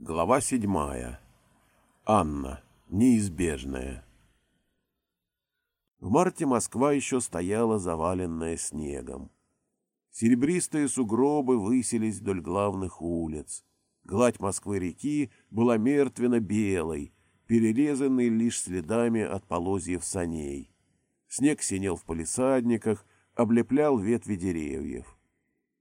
Глава седьмая. Анна. Неизбежная. В марте Москва еще стояла заваленная снегом. Серебристые сугробы высились вдоль главных улиц. Гладь Москвы-реки была мертвенно-белой, перерезанной лишь следами от полозьев саней. Снег синел в палисадниках, облеплял ветви деревьев.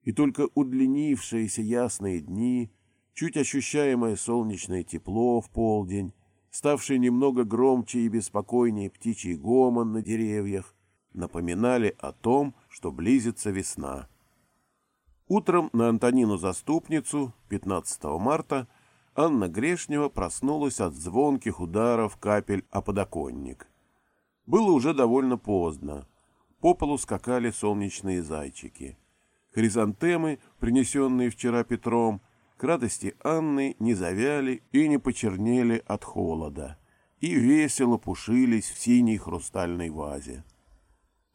И только удлинившиеся ясные дни — чуть ощущаемое солнечное тепло в полдень, ставший немного громче и беспокойнее птичий гомон на деревьях, напоминали о том, что близится весна. Утром на Антонину-заступницу, 15 марта, Анна Грешнева проснулась от звонких ударов капель о подоконник. Было уже довольно поздно. По полу скакали солнечные зайчики. Хризантемы, принесенные вчера Петром, к радости Анны не завяли и не почернели от холода, и весело пушились в синей хрустальной вазе.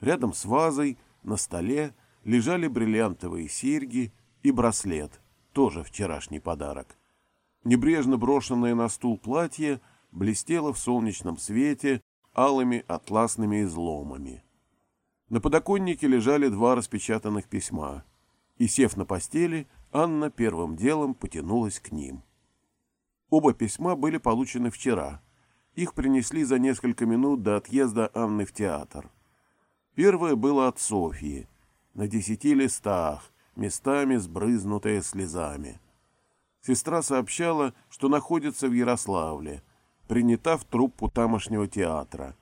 Рядом с вазой на столе лежали бриллиантовые серьги и браслет, тоже вчерашний подарок. Небрежно брошенное на стул платье блестело в солнечном свете алыми атласными изломами. На подоконнике лежали два распечатанных письма, и, сев на постели, Анна первым делом потянулась к ним. Оба письма были получены вчера. Их принесли за несколько минут до отъезда Анны в театр. Первое было от Софьи, на десяти листах, местами сбрызнутое слезами. Сестра сообщала, что находится в Ярославле, принята в труппу тамошнего театра,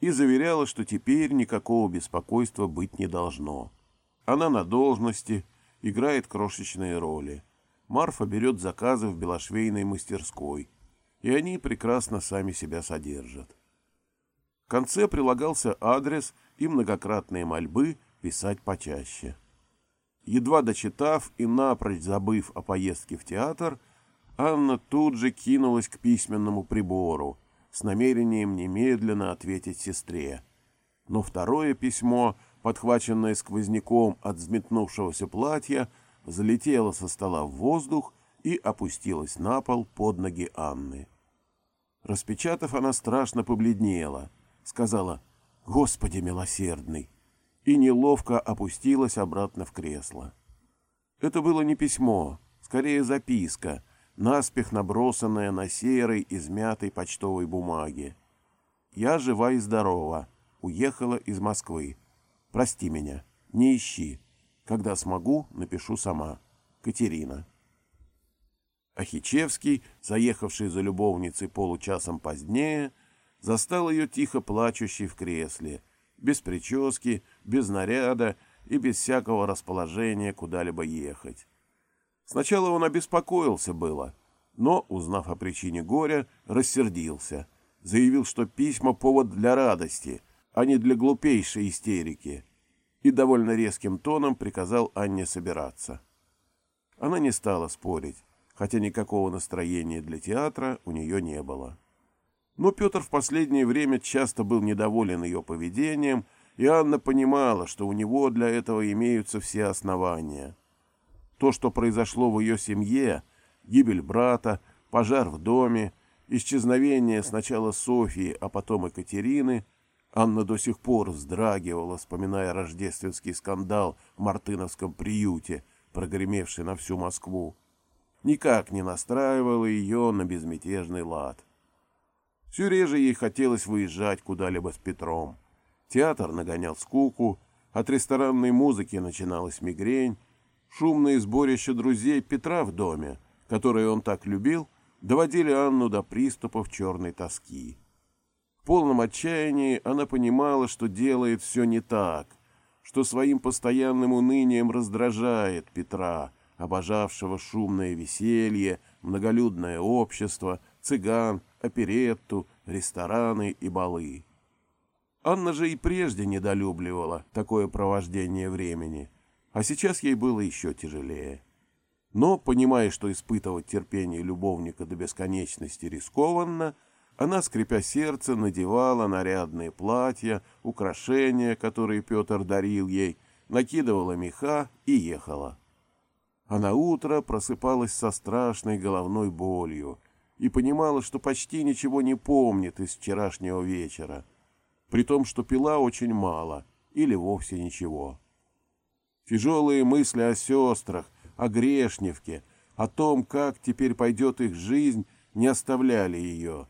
и заверяла, что теперь никакого беспокойства быть не должно. Она на должности, играет крошечные роли. Марфа берет заказы в белошвейной мастерской, и они прекрасно сами себя содержат. В конце прилагался адрес и многократные мольбы писать почаще. Едва дочитав и напрочь забыв о поездке в театр, Анна тут же кинулась к письменному прибору с намерением немедленно ответить сестре. Но второе письмо — подхваченная сквозняком от взметнувшегося платья, залетела со стола в воздух и опустилась на пол под ноги Анны. Распечатав, она страшно побледнела, сказала «Господи милосердный!» и неловко опустилась обратно в кресло. Это было не письмо, скорее записка, наспех набросанная на серой измятой почтовой бумаге. «Я жива и здорова. Уехала из Москвы. Прости меня, не ищи. Когда смогу, напишу сама. Катерина. Ахичевский, заехавший за любовницей получасом позднее, застал ее тихо плачущей в кресле, без прически, без наряда и без всякого расположения куда-либо ехать. Сначала он обеспокоился было, но, узнав о причине горя, рассердился, заявил, что письма — повод для радости — а не для глупейшей истерики, и довольно резким тоном приказал Анне собираться. Она не стала спорить, хотя никакого настроения для театра у нее не было. Но Петр в последнее время часто был недоволен ее поведением, и Анна понимала, что у него для этого имеются все основания. То, что произошло в ее семье, гибель брата, пожар в доме, исчезновение сначала Софии, а потом Екатерины, Анна до сих пор вздрагивала, вспоминая рождественский скандал в Мартыновском приюте, прогремевший на всю Москву. Никак не настраивала ее на безмятежный лад. Все реже ей хотелось выезжать куда-либо с Петром. Театр нагонял скуку, от ресторанной музыки начиналась мигрень, шумные сборища друзей Петра в доме, которые он так любил, доводили Анну до приступов черной тоски. В полном отчаянии она понимала, что делает все не так, что своим постоянным унынием раздражает Петра, обожавшего шумное веселье, многолюдное общество, цыган, оперетту, рестораны и балы. Анна же и прежде недолюбливала такое провождение времени, а сейчас ей было еще тяжелее. Но, понимая, что испытывать терпение любовника до бесконечности рискованно, она, скрипя сердце, надевала нарядные платья, украшения, которые Петр дарил ей, накидывала меха и ехала. а на утро просыпалась со страшной головной болью и понимала, что почти ничего не помнит из вчерашнего вечера, при том, что пила очень мало или вовсе ничего. Тяжелые мысли о сестрах, о Грешневке, о том, как теперь пойдет их жизнь, не оставляли ее.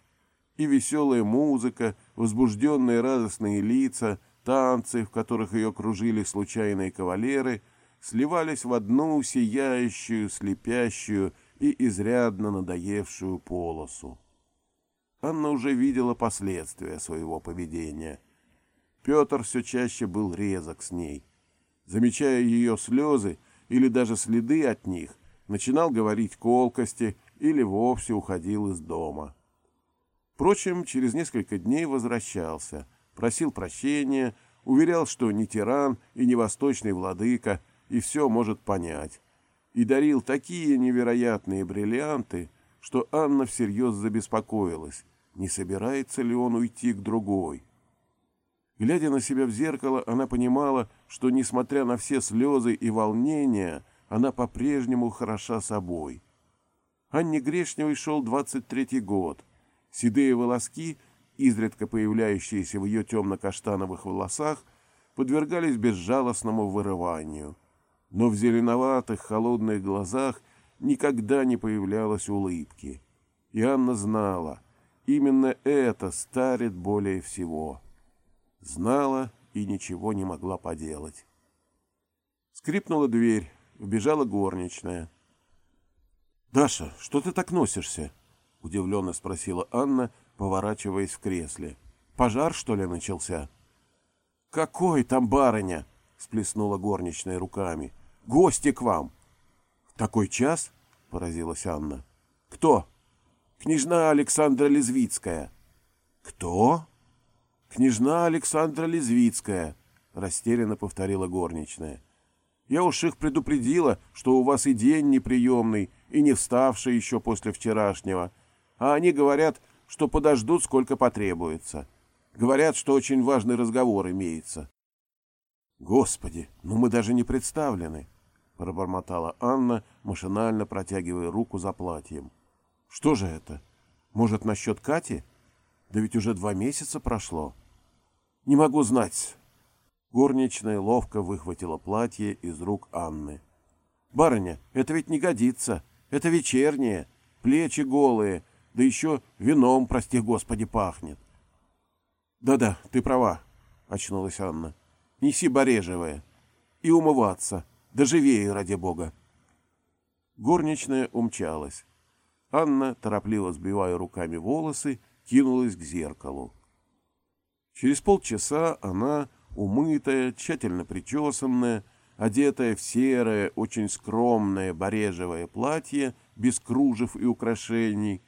И веселая музыка, возбужденные радостные лица, танцы, в которых ее кружили случайные кавалеры — сливались в одну сияющую, слепящую и изрядно надоевшую полосу. Анна уже видела последствия своего поведения. Петр все чаще был резок с ней. Замечая ее слезы или даже следы от них, начинал говорить колкости или вовсе уходил из дома. Впрочем, через несколько дней возвращался, просил прощения, уверял, что не тиран и не восточный владыка — и все может понять, и дарил такие невероятные бриллианты, что Анна всерьез забеспокоилась, не собирается ли он уйти к другой. Глядя на себя в зеркало, она понимала, что, несмотря на все слезы и волнения, она по-прежнему хороша собой. Анне Грешневой шел 23-й год. Седые волоски, изредка появляющиеся в ее темно-каштановых волосах, подвергались безжалостному вырыванию но в зеленоватых холодных глазах никогда не появлялось улыбки. И Анна знала, именно это старит более всего. Знала и ничего не могла поделать. Скрипнула дверь, вбежала горничная. «Даша, что ты так носишься?» — удивленно спросила Анна, поворачиваясь в кресле. «Пожар, что ли, начался?» «Какой там барыня?» — сплеснула горничная руками. Гости к вам. — Такой час? — поразилась Анна. — Кто? — Княжна Александра Лезвицкая. — Кто? — Княжна Александра Лезвицкая, — растерянно повторила горничная. — Я уж их предупредила, что у вас и день неприемный, и не вставший еще после вчерашнего. А они говорят, что подождут, сколько потребуется. Говорят, что очень важный разговор имеется. Господи, ну мы даже не представлены пробормотала Анна, машинально протягивая руку за платьем. Что же это? Может, насчет Кати? Да ведь уже два месяца прошло. Не могу знать. Горничная ловко выхватила платье из рук Анны. Барыня, это ведь не годится. Это вечернее, плечи голые, да еще вином, прости господи, пахнет. Да-да, ты права, очнулась Анна. Неси барежевое. И умываться. Да живее, ради бога!» Горничная умчалась. Анна, торопливо сбивая руками волосы, кинулась к зеркалу. Через полчаса она, умытая, тщательно причесанная, одетая в серое, очень скромное барежевое платье, без кружев и украшений,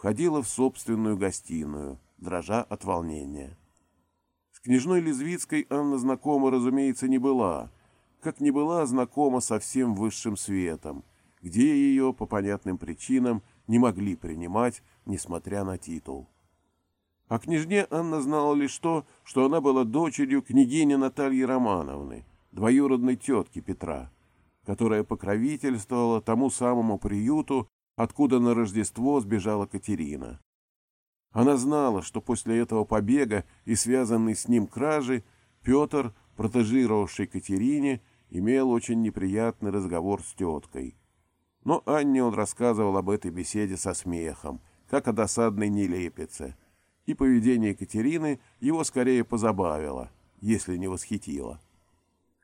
входила в собственную гостиную, дрожа от волнения. С княжной Лизвицкой Анна знакома, разумеется, не была — как не была знакома со всем высшим светом, где ее, по понятным причинам, не могли принимать, несмотря на титул. О княжне Анна знала лишь то, что она была дочерью княгини Натальи Романовны, двоюродной тетки Петра, которая покровительствовала тому самому приюту, откуда на Рождество сбежала Катерина. Она знала, что после этого побега и связанной с ним кражи Петр, протежировавший Катерине, имел очень неприятный разговор с теткой. Но Анне он рассказывал об этой беседе со смехом, как о досадной нелепице, и поведение Екатерины его скорее позабавило, если не восхитило.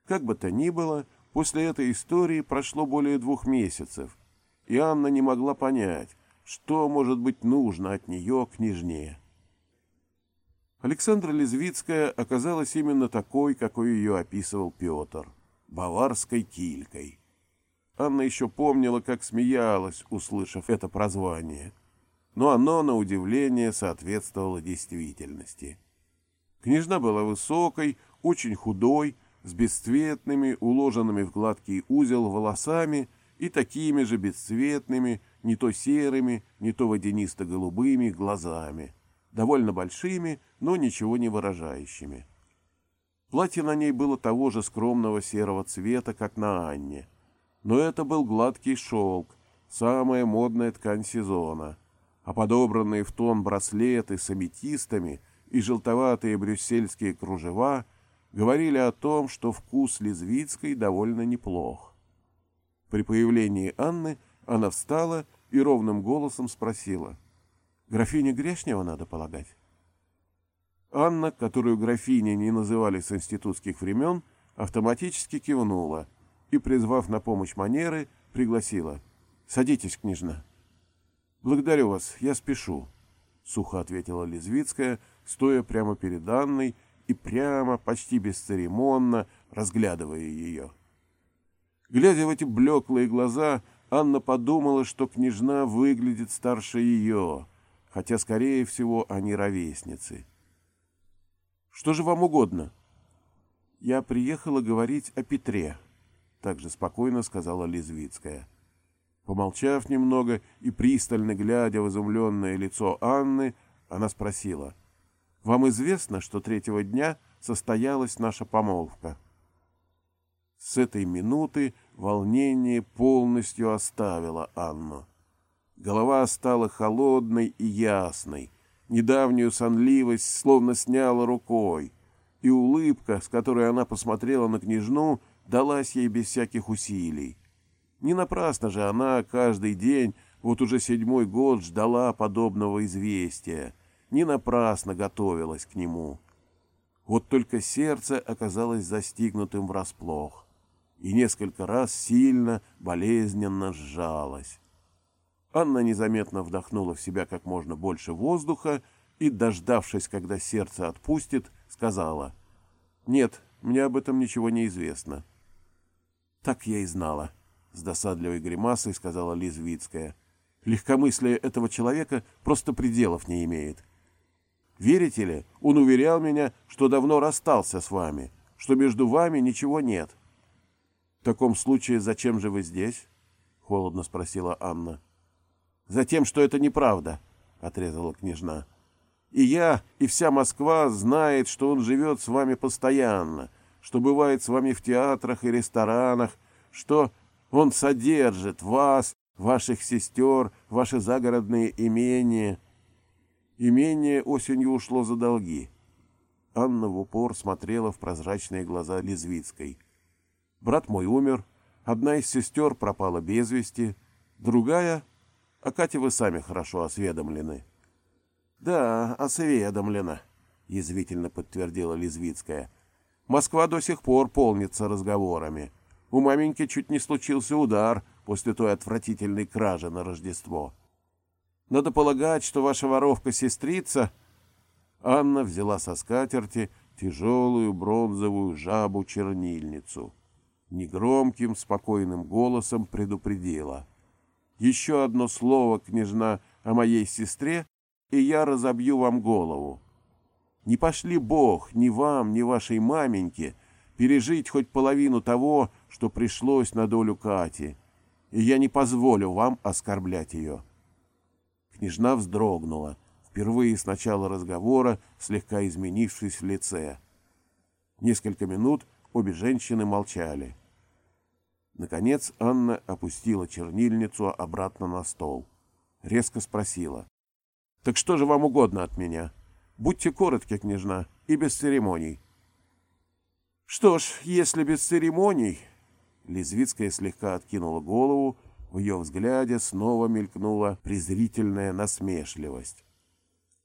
Как бы то ни было, после этой истории прошло более двух месяцев, и Анна не могла понять, что может быть нужно от нее княжне. Александра Лезвицкая оказалась именно такой, какой ее описывал Петр баварской килькой. Анна еще помнила, как смеялась, услышав это прозвание. Но оно, на удивление, соответствовало действительности. Княжна была высокой, очень худой, с бесцветными, уложенными в гладкий узел волосами и такими же бесцветными, не то серыми, не то водянисто-голубыми глазами, довольно большими, но ничего не выражающими. Платье на ней было того же скромного серого цвета, как на Анне. Но это был гладкий шелк, самая модная ткань сезона, а подобранные в тон браслеты с аметистами и желтоватые брюссельские кружева говорили о том, что вкус Лизвицкой довольно неплох. При появлении Анны она встала и ровным голосом спросила. «Графиня Грешнева, надо полагать?» Анна, которую графиней не называли с институтских времен, автоматически кивнула и, призвав на помощь манеры, пригласила. «Садитесь, княжна». «Благодарю вас, я спешу», — сухо ответила Лизвицкая, стоя прямо перед Анной и прямо, почти бесцеремонно, разглядывая ее. Глядя в эти блеклые глаза, Анна подумала, что княжна выглядит старше ее, хотя, скорее всего, они ровесницы. «Что же вам угодно?» «Я приехала говорить о Петре», — также спокойно сказала Лизвицкая. Помолчав немного и пристально глядя в изумленное лицо Анны, она спросила, «Вам известно, что третьего дня состоялась наша помолвка?» С этой минуты волнение полностью оставило Анну. Голова стала холодной и ясной, недавнюю сонливость словно сняла рукой, и улыбка, с которой она посмотрела на княжну, далась ей без всяких усилий. Не напрасно же она каждый день, вот уже седьмой год, ждала подобного известия, не напрасно готовилась к нему. Вот только сердце оказалось застигнутым врасплох и несколько раз сильно, болезненно сжалось. Анна незаметно вдохнула в себя как можно больше воздуха и, дождавшись, когда сердце отпустит, сказала, «Нет, мне об этом ничего не известно». «Так я и знала», — с досадливой гримасой сказала Лизвицкая. «Легкомыслие этого человека просто пределов не имеет. Верите ли, он уверял меня, что давно расстался с вами, что между вами ничего нет». «В таком случае зачем же вы здесь?» — холодно спросила Анна. «Затем, что это неправда», — отрезала княжна. «И я, и вся Москва знает, что он живет с вами постоянно, что бывает с вами в театрах и ресторанах, что он содержит вас, ваших сестер, ваши загородные имения». Имение осенью ушло за долги. Анна в упор смотрела в прозрачные глаза Лизвицкой. «Брат мой умер, одна из сестер пропала без вести, другая о Кате вы сами хорошо осведомлены. — Да, осведомлена, — язвительно подтвердила Лизвицкая. — Москва до сих пор полнится разговорами. У маменьки чуть не случился удар после той отвратительной кражи на Рождество. Надо полагать, что ваша воровка-сестрица... Анна взяла со скатерти тяжелую бронзовую жабу-чернильницу. Негромким, спокойным голосом предупредила — еще одно слово, княжна, о моей сестре, и я разобью вам голову. Не пошли Бог ни вам, ни вашей маменьке пережить хоть половину того, что пришлось на долю Кати, и я не позволю вам оскорблять ее». Княжна вздрогнула, впервые с начала разговора, слегка изменившись в лице. Несколько минут обе женщины молчали. Наконец Анна опустила чернильницу обратно на стол. Резко спросила. — Так что же вам угодно от меня? Будьте коротки, княжна, и без церемоний. — Что ж, если без церемоний... Лизвицкая слегка откинула голову, в ее взгляде снова мелькнула презрительная насмешливость.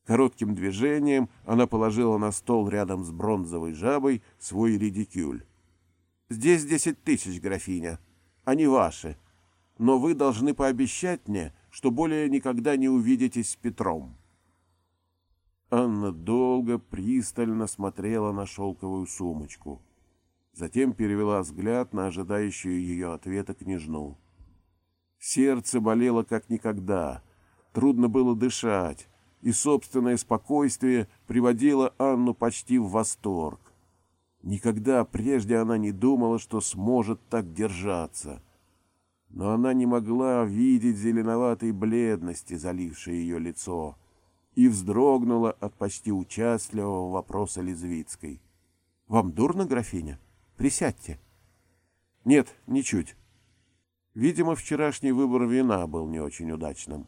Коротким движением она положила на стол рядом с бронзовой жабой свой редикюль. Здесь десять тысяч, графиня. Они ваши. Но вы должны пообещать мне, что более никогда не увидитесь с Петром. Анна долго, пристально смотрела на шелковую сумочку. Затем перевела взгляд на ожидающую ее ответа княжну. Сердце болело как никогда. Трудно было дышать, и собственное спокойствие приводило Анну почти в восторг. Никогда прежде она не думала, что сможет так держаться. Но она не могла видеть зеленоватой бледности, залившей ее лицо, и вздрогнула от почти участливого вопроса Лизвицкой. — Вам дурно, графиня? Присядьте. — Нет, ничуть. Видимо, вчерашний выбор вина был не очень удачным.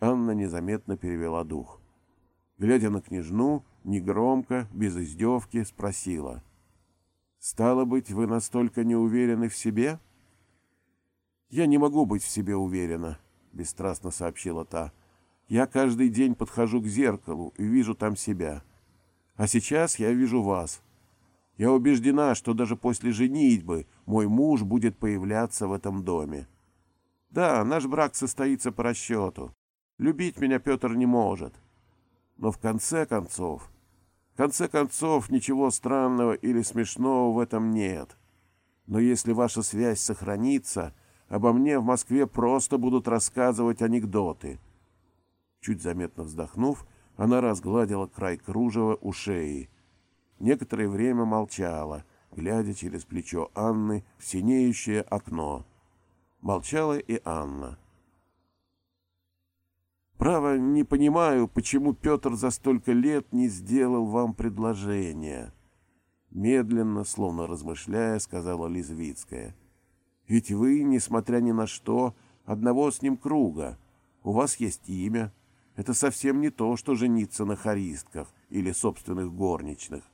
Анна незаметно перевела дух. Глядя на княжну, негромко, без издевки, спросила. «Стало быть, вы настолько не уверены в себе?» «Я не могу быть в себе уверена», — бесстрастно сообщила та. «Я каждый день подхожу к зеркалу и вижу там себя. А сейчас я вижу вас. Я убеждена, что даже после женитьбы мой муж будет появляться в этом доме. Да, наш брак состоится по расчету. Любить меня Петр не может. Но в конце концов, в конце концов, ничего странного или смешного в этом нет. Но если ваша связь сохранится, обо мне в Москве просто будут рассказывать анекдоты. Чуть заметно вздохнув, она разгладила край кружева у шеи. Некоторое время молчала, глядя через плечо Анны в синеющее окно. Молчала и Анна. «Право, не понимаю, почему Петр за столько лет не сделал вам предложение». Медленно, словно размышляя, сказала Лизвицкая. «Ведь вы, несмотря ни на что, одного с ним круга. У вас есть имя, это совсем не то, что жениться на хористках или собственных горничных.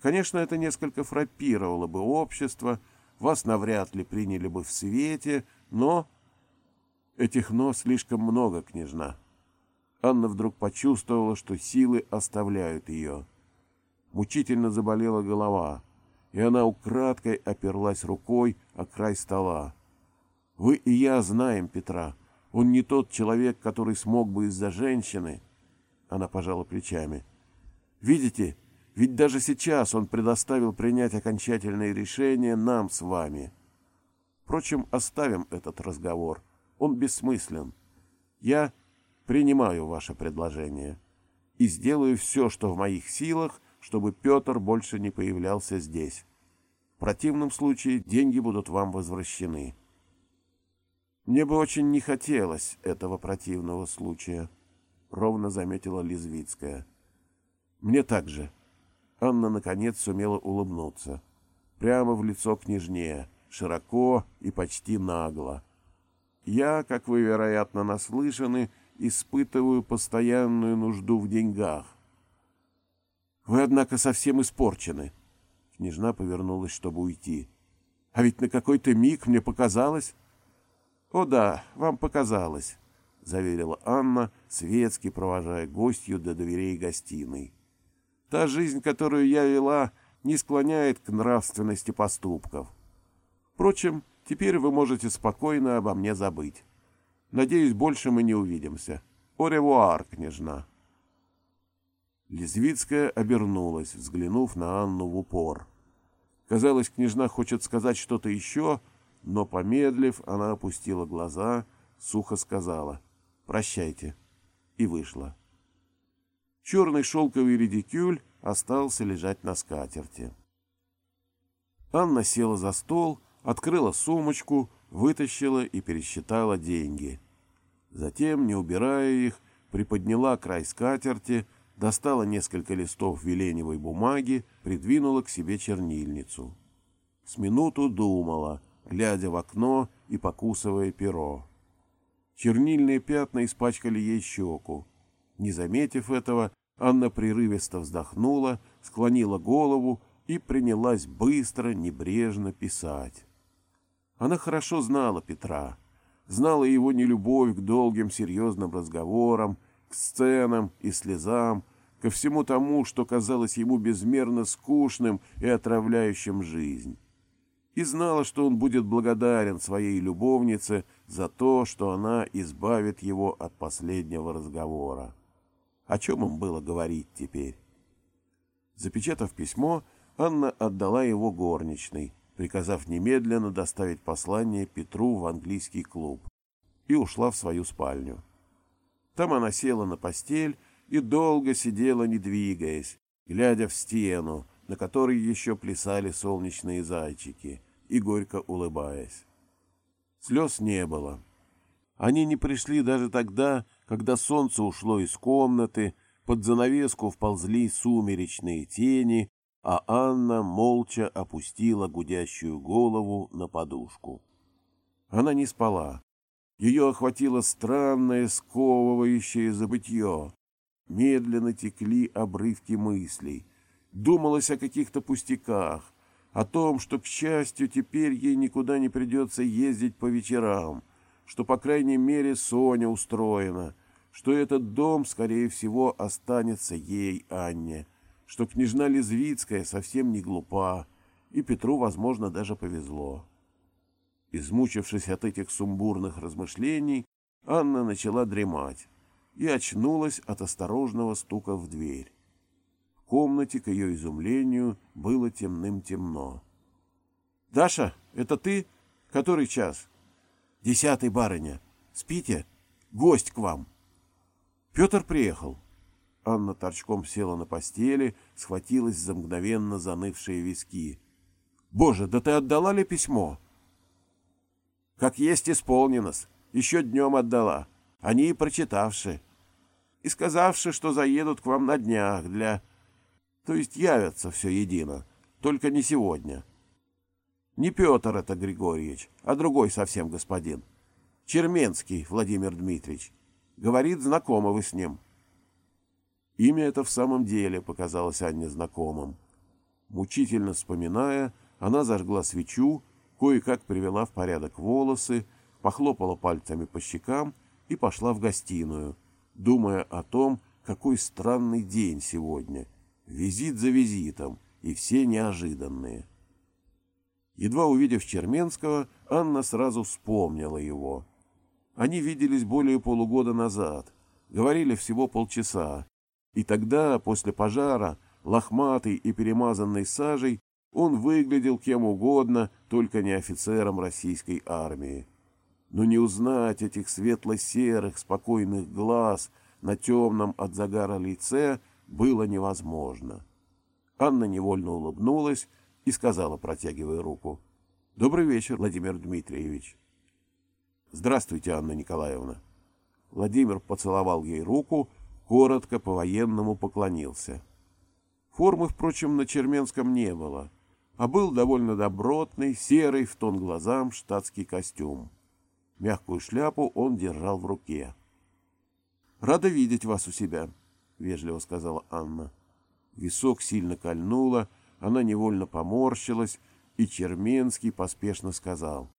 Конечно, это несколько фраппировало бы общество, вас навряд ли приняли бы в свете, но... Этих «но» слишком много, княжна. Анна вдруг почувствовала, что силы оставляют ее. Мучительно заболела голова, и она украдкой оперлась рукой о край стола. «Вы и я знаем Петра», он не тот человек, который смог бы из-за женщины. Она пожала плечами. Видите, ведь даже сейчас он предоставил принять окончательное решение нам с вами. Впрочем, оставим этот разговор. Он бессмыслен. Я принимаю ваше предложение и сделаю все, что в моих силах, чтобы Петр больше не появлялся здесь. В противном случае деньги будут вам возвращены. Мне бы очень не хотелось этого противного случая, — ровно заметила Лизвицкая. Мне также. Анна, наконец, сумела улыбнуться. Прямо в лицо княжне, широко и почти нагло. Я, как вы, вероятно, наслышаны, испытываю постоянную нужду в деньгах. Вы, однако, совсем испорчены. Княжна повернулась, чтобы уйти. А ведь на какой-то миг мне показалось... «О да, вам показалось», — заверила Анна, светски провожая гостью до дверей гостиной. «Та жизнь, которую я вела, не склоняет к нравственности поступков. Впрочем, теперь вы можете спокойно обо мне забыть. Надеюсь, больше мы не увидимся. Оревуар, княжна». Лизвицкая обернулась, взглянув на Анну в упор. Казалось, княжна хочет сказать что-то еще, — но, помедлив, она опустила глаза, сухо сказала «Прощайте» и вышла. Черный шелковый редикюль остался лежать на скатерти. Анна села за стол, открыла сумочку, вытащила и пересчитала деньги. Затем, не убирая их, приподняла край скатерти, достала несколько листов веленевой бумаги, придвинула к себе чернильницу. С минуту думала — глядя в окно и покусывая перо. Чернильные пятна испачкали ей щеку. Не заметив этого, Анна прерывисто вздохнула, склонила голову и принялась быстро, небрежно писать. Она хорошо знала Петра, знала его нелюбовь к долгим серьезным разговорам, к сценам и слезам, ко всему тому, что казалось ему безмерно скучным и отравляющим жизнь и знала, что он будет благодарен своей любовнице за то, что она избавит его от последнего разговора. О чем им было говорить теперь? Запечатав письмо, Анна отдала его горничной, приказав немедленно доставить послание Петру в английский клуб, и ушла в свою спальню. Там она села на постель и долго сидела, не двигаясь, глядя в стену, на которой еще плясали солнечные зайчики — и горько улыбаясь. Слез не было. Они не пришли даже тогда, когда солнце ушло из комнаты, под занавеску вползли сумеречные тени, а Анна молча опустила гудящую голову на подушку. Она не спала. Ее охватило странное, сковывающее забытье. Медленно текли обрывки мыслей. Думалось о каких-то пустяках, о том, что, к счастью, теперь ей никуда не придется ездить по вечерам, что, по крайней мере, Соня устроена, что этот дом, скорее всего, останется ей, Анне, что княжна Лизвицкая совсем не глупа, и Петру, возможно, даже повезло. Измучившись от этих сумбурных размышлений, Анна начала дремать и очнулась от осторожного стука в дверь. В комнате, к ее изумлению, было темным-темно. — Даша, это ты? Который час? — Десятый, барыня. Спите? Гость к вам. Петр приехал. Анна торчком села на постели, схватилась за мгновенно занывшие виски. — Боже, да ты отдала ли письмо? — как есть исполнено-с. Еще днем отдала. Они и прочитавши. И сказавши, что заедут к вам на днях для... То есть явятся все едино. Только не сегодня. Не Петр это Григорьевич, а другой совсем господин. Черменский Владимир Дмитриевич. Говорит, знакомы вы с ним. Имя это в самом деле показалось Анне знакомым. Мучительно вспоминая, она зажгла свечу кое-как привела в порядок волосы, похлопала пальцами по щекам и пошла в гостиную, думая о том, какой странный день сегодня. Визит за визитом, и все неожиданные. Едва увидев Черменского, Анна сразу вспомнила его. Они виделись более полугода назад, говорили всего полчаса, и тогда, после пожара, лохматый и перемазанный сажей, он выглядел кем угодно, только не офицером российской армии. Но не узнать этих светло-серых, спокойных глаз на темном от загара лице было невозможно. Анна невольно улыбнулась и сказала, протягивая руку, «Добрый вечер, Владимир Дмитриевич». «Здравствуйте, Анна Николаевна». Владимир поцеловал ей руку, коротко по-военному поклонился. Формы, впрочем, на Черменском не было — а был довольно добротный, серый в тон глазам штатский костюм. Мягкую шляпу он держал в руке. «Рада видеть вас у себя», — вежливо сказала Анна. Висок сильно кольнуло, она невольно поморщилась, и Черменский поспешно сказал.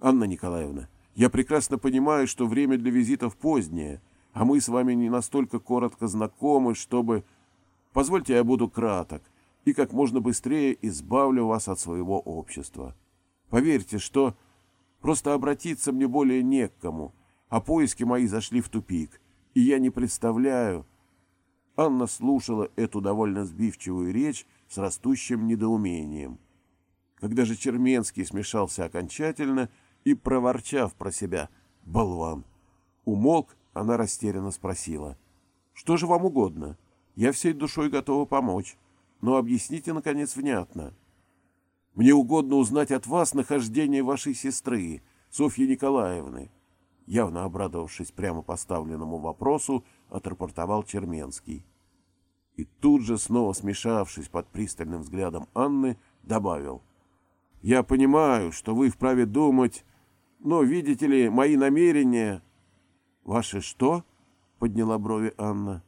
«Анна Николаевна, я прекрасно понимаю, что время для визитов позднее, а мы с вами не настолько коротко знакомы, чтобы... Позвольте, я буду краток и как можно быстрее избавлю вас от своего общества. Поверьте, что просто обратиться мне более не к кому, а поиски мои зашли в тупик, и я не представляю... Анна слушала эту довольно сбивчивую речь с растущим недоумением. Когда же Черменский смешался окончательно и, проворчав про себя, «Болван!», умолк, она растерянно спросила, «Что же вам угодно? Я всей душой готова помочь» но объясните, наконец, внятно. Мне угодно узнать от вас нахождение вашей сестры, Софьи Николаевны. Явно обрадовавшись прямо поставленному вопросу, отрапортовал Черменский. И тут же, снова смешавшись под пристальным взглядом Анны, добавил. «Я понимаю, что вы вправе думать, но, видите ли, мои намерения...» «Ваши что?» — подняла брови Анна.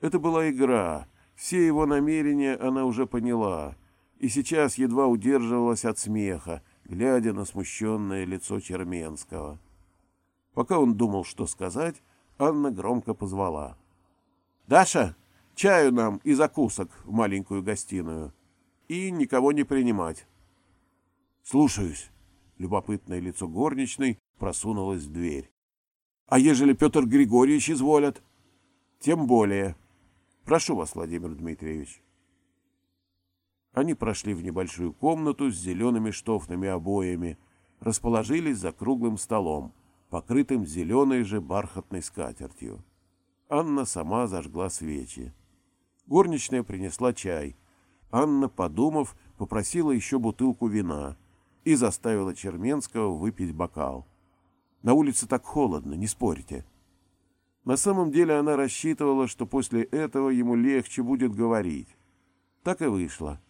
«Это была игра, все его намерения она уже поняла, и сейчас едва удерживалась от смеха, глядя на смущенное лицо Черменского. Пока он думал, что сказать, Анна громко позвала. «Даша, чаю нам и закусок в маленькую гостиную. И никого не принимать». «Слушаюсь». Любопытное лицо горничной просунулось в дверь. «А ежели Петр Григорьевич изволят?» «Тем более». Прошу вас, Владимир Дмитриевич. Они прошли в небольшую комнату с зелеными штофными обоями, расположились за круглым столом, покрытым зеленой же бархатной скатертью. Анна сама зажгла свечи. Горничная принесла чай. Анна, подумав, попросила еще бутылку вина и заставила Черменского выпить бокал. На улице так холодно, не спорите. На самом деле она рассчитывала, что после этого ему легче будет говорить. Так и вышло.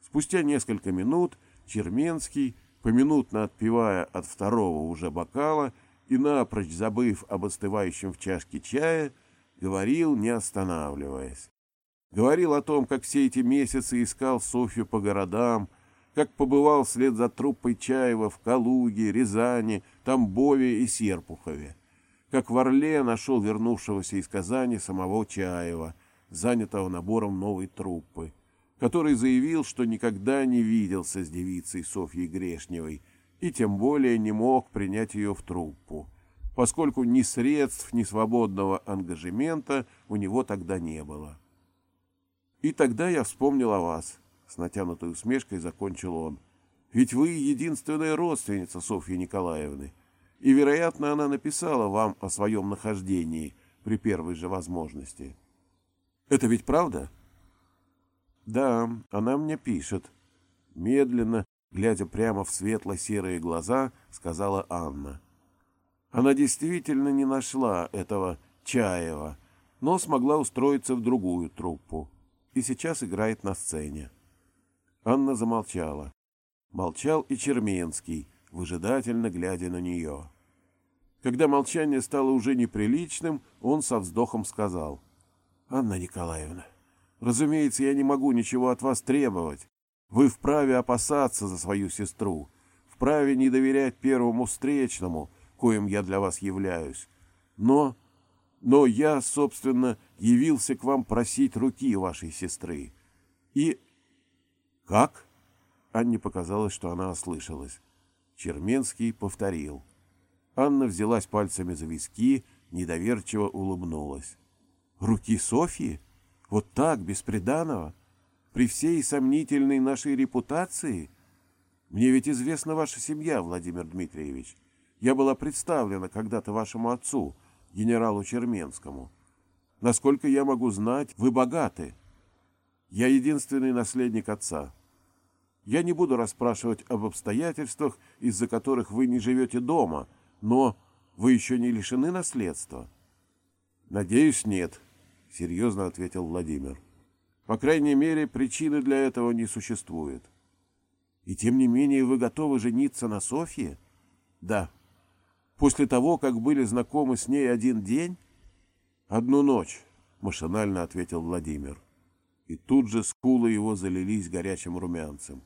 Спустя несколько минут Черменский, поминутно отпивая от второго уже бокала и напрочь забыв об остывающем в чашке чая, говорил, не останавливаясь. Говорил о том, как все эти месяцы искал Софью по городам, как побывал вслед за труппой Чаева в Калуге, Рязани, Тамбове и Серпухове, как в Орле нашел вернувшегося из Казани самого Чаева, занятого набором новой труппы, который заявил, что никогда не виделся с девицей Софьей Грешневой и тем более не мог принять ее в труппу, поскольку ни средств, ни свободного ангажемента у него тогда не было. И тогда я вспомнил о вас, с натянутой усмешкой закончил он. Ведь вы единственная родственница Софьи Николаевны, и, вероятно, она написала вам о своем нахождении при первой же возможности. Это ведь правда? Да, она мне пишет. Медленно, глядя прямо в светло-серые глаза, сказала Анна. Она действительно не нашла этого Чаева, но смогла устроиться в другую труппу и сейчас играет на сцене. Анна замолчала. Молчал и Черменский, выжидательно глядя на нее. Когда молчание стало уже неприличным, он со вздохом сказал. «Анна Николаевна, разумеется, я не могу ничего от вас требовать. Вы вправе опасаться за свою сестру, вправе не доверять первому встречному, коим я для вас являюсь. Но но я, собственно, явился к вам просить руки вашей сестры. И... Как? Анне показалось, что она ослышалась. Черменский повторил. Анна взялась пальцами за виски, недоверчиво улыбнулась. Руки Софьи? Вот так, без приданого? При всей сомнительной нашей репутации? Мне ведь известна ваша семья, Владимир Дмитриевич. Я была представлена когда-то вашему отцу — генералу Черменскому. Насколько я могу знать, вы богаты. Я единственный наследник отца. Я не буду расспрашивать об обстоятельствах, из-за которых вы не живете дома, но вы еще не лишены наследства. Надеюсь, нет, — серьезно ответил Владимир. По крайней мере, причины для этого не существует. И тем не менее вы готовы жениться на Софье? Да. После того, как были знакомы с ней один день? Одну ночь, машинально ответил Владимир. И тут же скулы его залились горячим румянцем.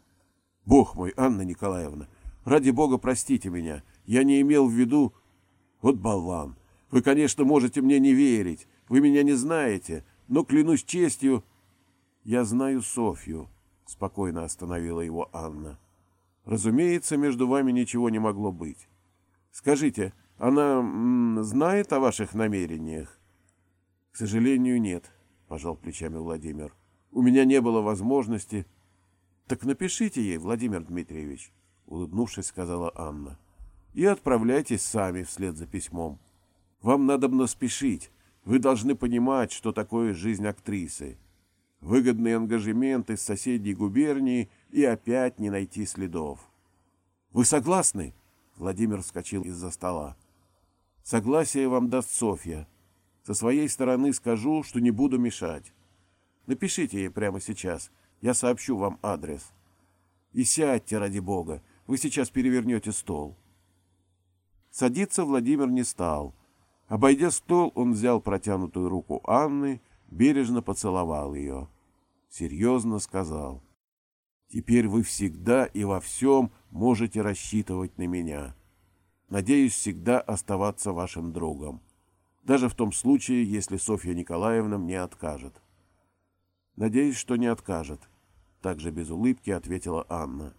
Бог мой, Анна Николаевна, ради бога простите меня, я не имел в виду... Вот болван, вы, конечно, можете мне не верить, вы меня не знаете, но, клянусь честью... Я знаю Софью, — спокойно остановила его Анна. Разумеется, между вами ничего не могло быть. Скажите, она знает о ваших намерениях? — К сожалению, нет, — пожал плечами Владимир. — У меня не было возможности. — Так напишите ей, Владимир Дмитриевич, — улыбнувшись, сказала Анна. — И отправляйтесь сами вслед за письмом. Вам надо бы спешить. Вы должны понимать, что такое жизнь актрисы. Выгодный ангажемент из соседней губернии и опять не найти следов. — Вы согласны? — Владимир вскочил из-за стола. «Согласие вам даст Софья. Со своей стороны скажу, что не буду мешать. Напишите ей прямо сейчас. Я сообщу вам адрес. И сядьте, ради бога. Вы сейчас перевернете стол». Садиться Владимир не стал. Обойдя стол, он взял протянутую руку Анны, бережно поцеловал ее. Серьезно сказал. «Теперь вы всегда и во всем можете рассчитывать на меня. Надеюсь всегда оставаться вашим другом, даже в том случае, если Софья Николаевна мне откажет. Надеюсь, что не откажет, также без улыбки ответила Анна.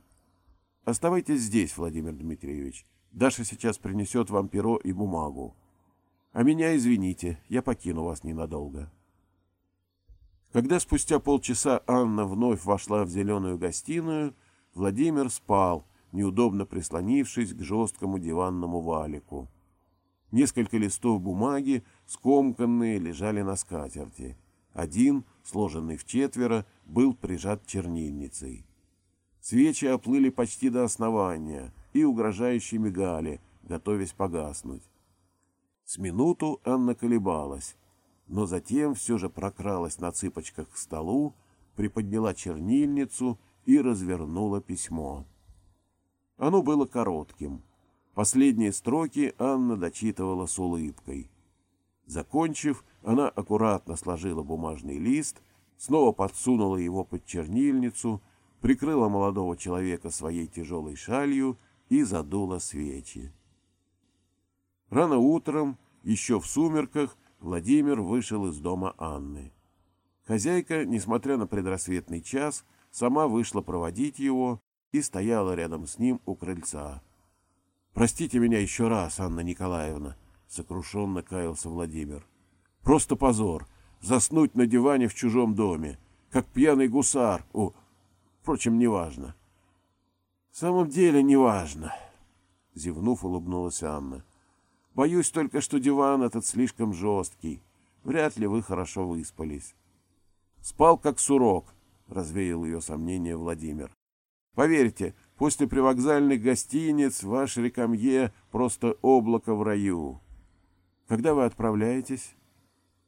Оставайтесь здесь, Владимир Дмитриевич. Даша сейчас принесет вам перо и бумагу. А меня извините, я покину вас ненадолго. Когда спустя полчаса Анна вновь вошла в зеленую гостиную, Владимир спал, неудобно прислонившись к жесткому диванному валику. Несколько листов бумаги, скомканные, лежали на скатерти. Один, сложенный в четверо, был прижат чернильницей. Свечи оплыли почти до основания и угрожающе мигали, готовясь погаснуть. С минуту Анна колебалась, но затем все же прокралась на цыпочках к столу, приподняла чернильницу и развернула письмо. Оно было коротким. Последние строки Анна дочитывала с улыбкой. Закончив, она аккуратно сложила бумажный лист, снова подсунула его под чернильницу, прикрыла молодого человека своей тяжелой шалью и задула свечи. Рано утром, еще в сумерках, Владимир вышел из дома Анны. Хозяйка, несмотря на предрассветный час, сама вышла проводить его и стояла рядом с ним у крыльца. «Простите меня еще раз, Анна Николаевна», — сокрушенно каялся Владимир. «Просто позор. Заснуть на диване в чужом доме, как пьяный гусар. О, впрочем, неважно». «В самом деле неважно», — зевнув, улыбнулась Анна. «Боюсь только, что диван этот слишком жесткий. Вряд ли вы хорошо выспались». «Спал, как сурок», — развеял ее сомнение Владимир. «Поверьте, после привокзальных гостиниц ваш рекамье просто облако в раю». «Когда вы отправляетесь?»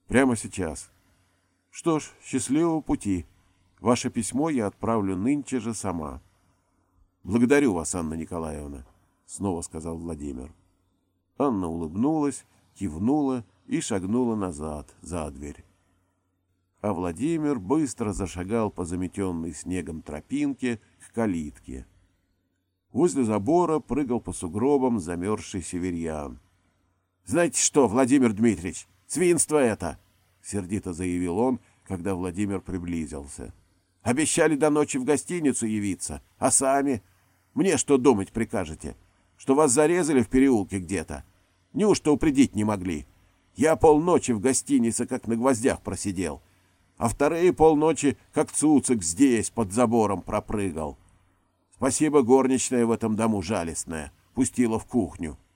«Прямо сейчас». «Что ж, счастливого пути. Ваше письмо я отправлю нынче же сама». «Благодарю вас, Анна Николаевна», — снова сказал Владимир. Анна улыбнулась, кивнула и шагнула назад, за дверь. А Владимир быстро зашагал по заметенной снегом тропинке к калитке. Возле забора прыгал по сугробам замерзший северьян. — Знаете что, Владимир Дмитриевич, свинство это! — сердито заявил он, когда Владимир приблизился. — Обещали до ночи в гостиницу явиться, а сами... Мне что думать прикажете? Что вас зарезали в переулке где-то? Неужто упредить не могли? Я полночи в гостинице как на гвоздях просидел, а вторые полночи как цуцик здесь под забором пропрыгал. Спасибо горничная в этом дому жалестная, пустила в кухню. —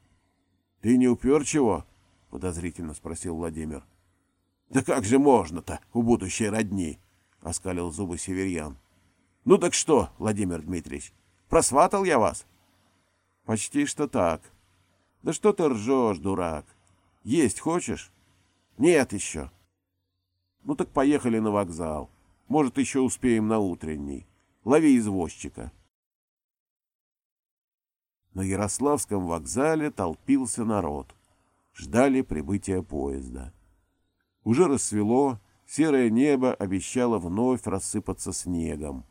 Ты не упер чего? — подозрительно спросил Владимир. — Да как же можно-то у будущей родни? — оскалил зубы северьян. — Ну так что, Владимир Дмитриевич, Просватал я вас? — Почти что так. — Да что ты ржешь, дурак? Есть хочешь? — Нет еще. — Ну так поехали на вокзал. Может, еще успеем на утренний. Лови извозчика. На Ярославском вокзале толпился народ. Ждали прибытия поезда. Уже рассвело, серое небо обещало вновь рассыпаться снегом.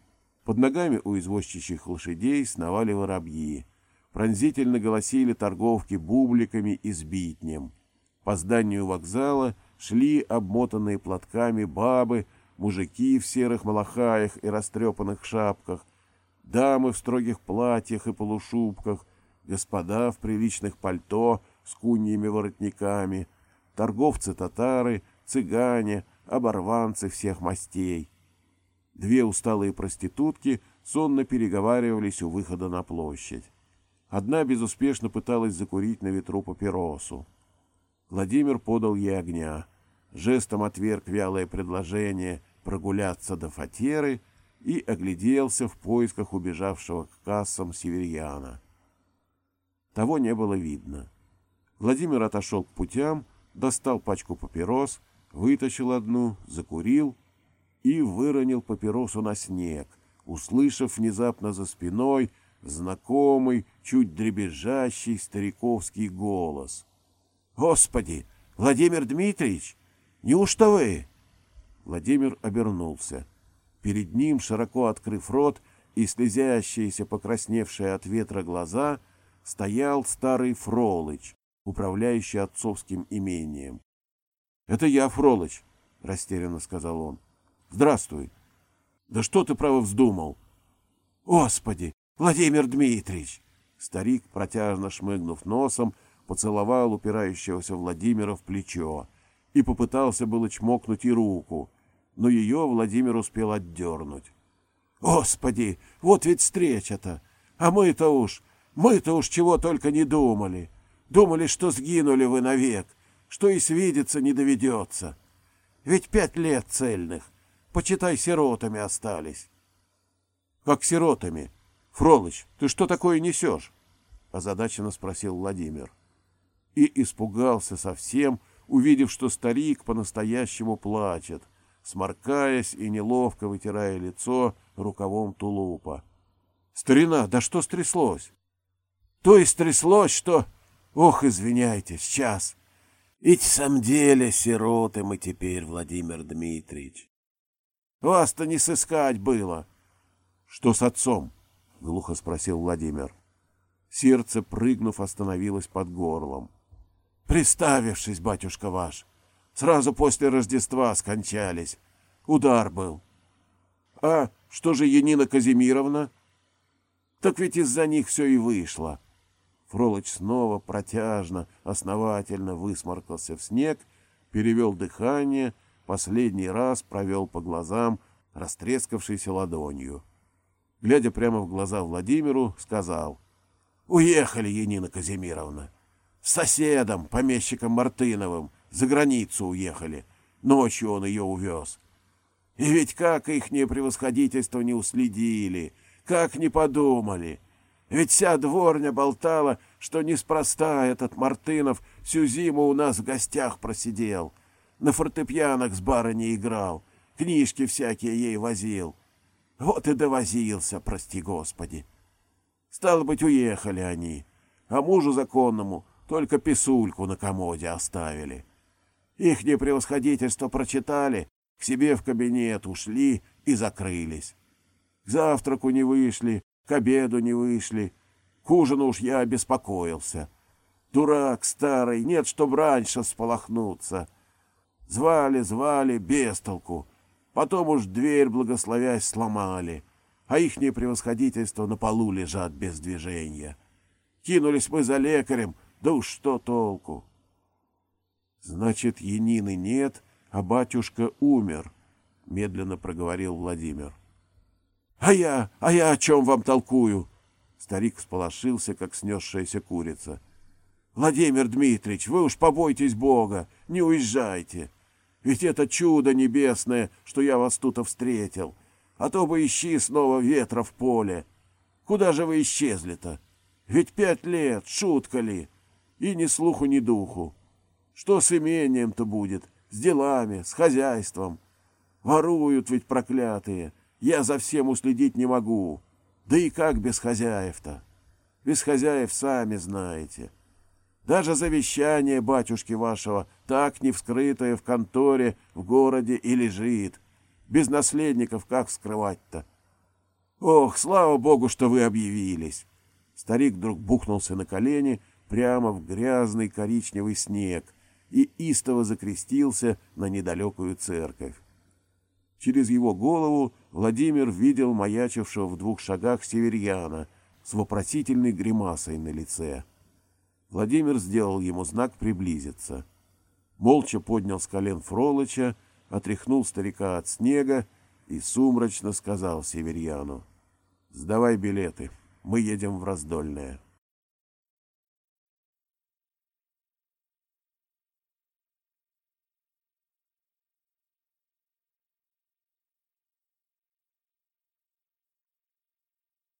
Под ногами у извозчичьих лошадей сновали воробьи. Пронзительно голосили торговки бубликами и сбитнем. По зданию вокзала шли обмотанные платками бабы, мужики в серых малахаях и растрепанных шапках, дамы в строгих платьях и полушубках, господа в приличных пальто с куньими воротниками, торговцы-татары, цыгане, оборванцы всех мастей. Две усталые проститутки сонно переговаривались у выхода на площадь. Одна безуспешно пыталась закурить на ветру папиросу. Владимир подал ей огня, жестом отверг вялое предложение прогуляться до фатеры и огляделся в поисках убежавшего к кассам северьяна. Того не было видно. Владимир отошел к путям, достал пачку папирос, вытащил одну, закурил и выронил папиросу на снег, услышав внезапно за спиной знакомый, чуть дребезжащий стариковский голос. «Господи! Владимир Дмитриевич! Неужто вы?» Владимир обернулся. Перед ним, широко открыв рот и слезящиеся, покрасневшие от ветра глаза, стоял старый Фролыч, управляющий отцовским имением. — Это я, Фролыч, — растерянно сказал он. Здравствуй. Да что ты, право, вздумал? Господи, Владимир Дмитриевич! Старик, протяжно шмыгнув носом, поцеловал упирающегося Владимира в плечо и попытался было чмокнуть и руку, но ее Владимир успел отдернуть. «Господи, вот ведь встреча-то! А мы-то уж, мы-то уж чего только не думали! Думали, что сгинули вы навек, что и свидеться не доведется! Ведь пять лет цельных, Почитай, сиротами остались. — Как сиротами? Фролыч, ты что такое несешь? — озадаченно спросил Владимир. И испугался совсем, увидев, что старик по-настоящему плачет, сморкаясь и неловко вытирая лицо рукавом тулупа. — Старина, да что стряслось? То есть тряслось, что... Ох, извиняйте, сейчас. Ведь в самом деле сироты мы теперь, Владимир Дмитриевич. Вас-то не сыскать было. Что с отцом? — глухо спросил Владимир. Сердце, прыгнув, остановилось под горлом. Приставившись, батюшка ваш, сразу после Рождества скончались. Удар был. А что же Янина Казимировна? Так ведь из-за них все и вышло. Фролыч снова протяжно, основательно высморкался в снег, перевел дыхание, последний раз провел по глазам растрескавшейся ладонью. Глядя прямо в глаза Владимиру, сказал, «Уехали, Янина Казимировна. С соседом, помещиком Мартыновым, за границу уехали. Ночью он ее увез. И ведь как ихнее превосходительство не уследили, как не подумали!» Ведь вся дворня болтала, что неспроста этот Мартынов всю зиму у нас в гостях просидел. На фортепианах с барыней играл, книжки всякие ей возил. Вот и довозился, прости господи. Стало быть, уехали они, а мужу законному только писульку на комоде оставили. Ихнее превосходительство прочитали, к себе в кабинет ушли и закрылись. К завтраку не вышли, к обеду не вышли. К ужину уж я обеспокоился. Дурак старый, нет, чтоб раньше сполохнуться. Звали, звали, без толку. Потом уж дверь, благословясь, сломали, а ихнее превосходительство на полу лежат без движения. Кинулись мы за лекарем, да уж что толку? Значит, Янины нет, а батюшка умер, — медленно проговорил Владимир. «А я, а я о чем вам толкую?» Старик всполошился, как снесшаяся курица. «Владимир Дмитриевич, вы уж побойтесь Бога, не уезжайте. Ведь это чудо небесное, что я вас тут встретил. А то бы ищи снова ветра в поле. Куда же вы исчезли-то? Ведь пять лет, шутка ли? И ни слуху, ни духу. Что с имением-то будет? С делами, с хозяйством? Воруют ведь проклятые. Я за всем уследить не могу. Да и как без хозяев-то? Без хозяев сами знаете. Даже завещание батюшки вашего, так не вскрытое в конторе, в городе и лежит. Без наследников как скрывать-то? Ох, слава богу, что вы объявились. Старик вдруг бухнулся на колени прямо в грязный коричневый снег и истово закрестился на недалекую церковь. Через его голову Владимир видел маячившего в двух шагах северьяна с вопросительной гримасой на лице. Владимир сделал ему знак приблизиться. Молча поднял с колен Фролыча, отряхнул старика от снега и сумрачно сказал северьяну. «Сдавай билеты, мы едем в Раздольное».